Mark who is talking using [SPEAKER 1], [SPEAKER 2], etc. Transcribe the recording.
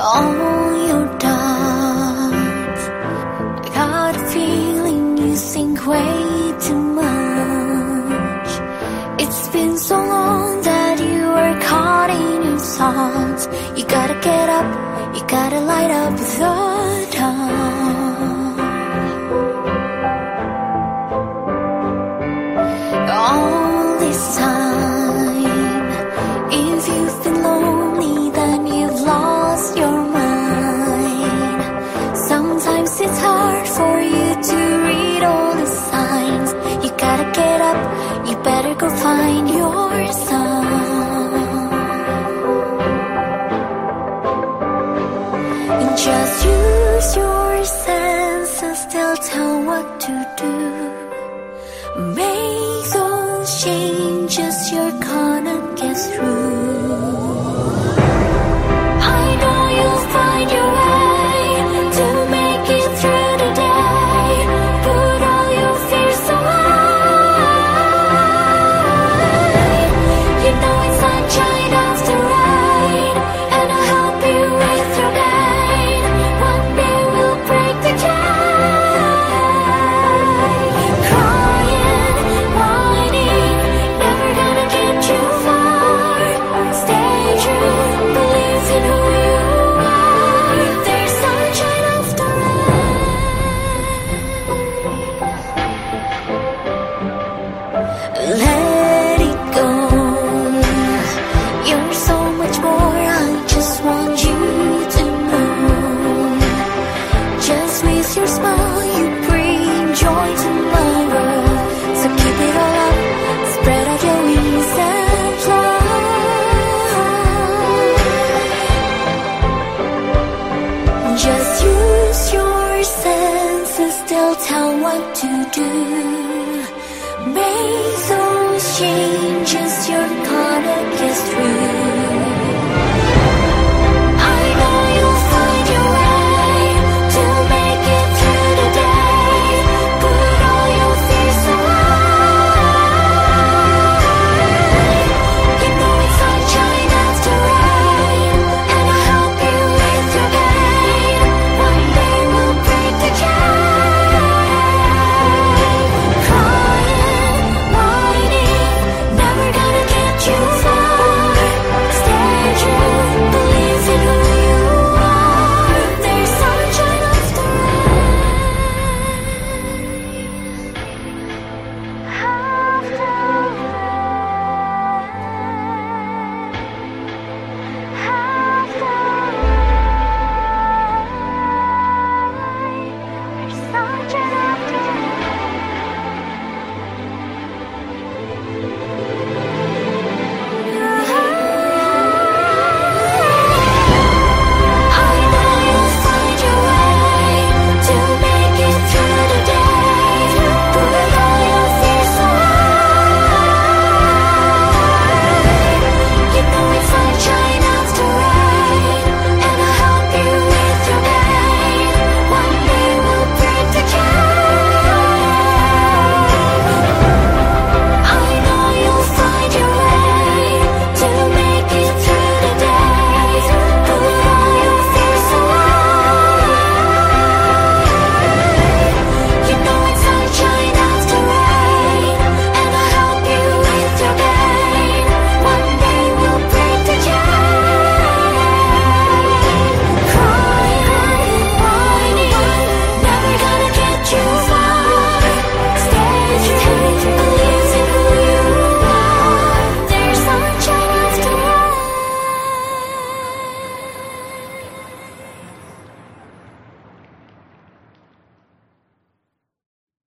[SPEAKER 1] All your doubts, I got a feeling you sink way too much. It's been so long that you are caught in your thoughts. You gotta get up, you gotta light up the you're gonna get through. what to do.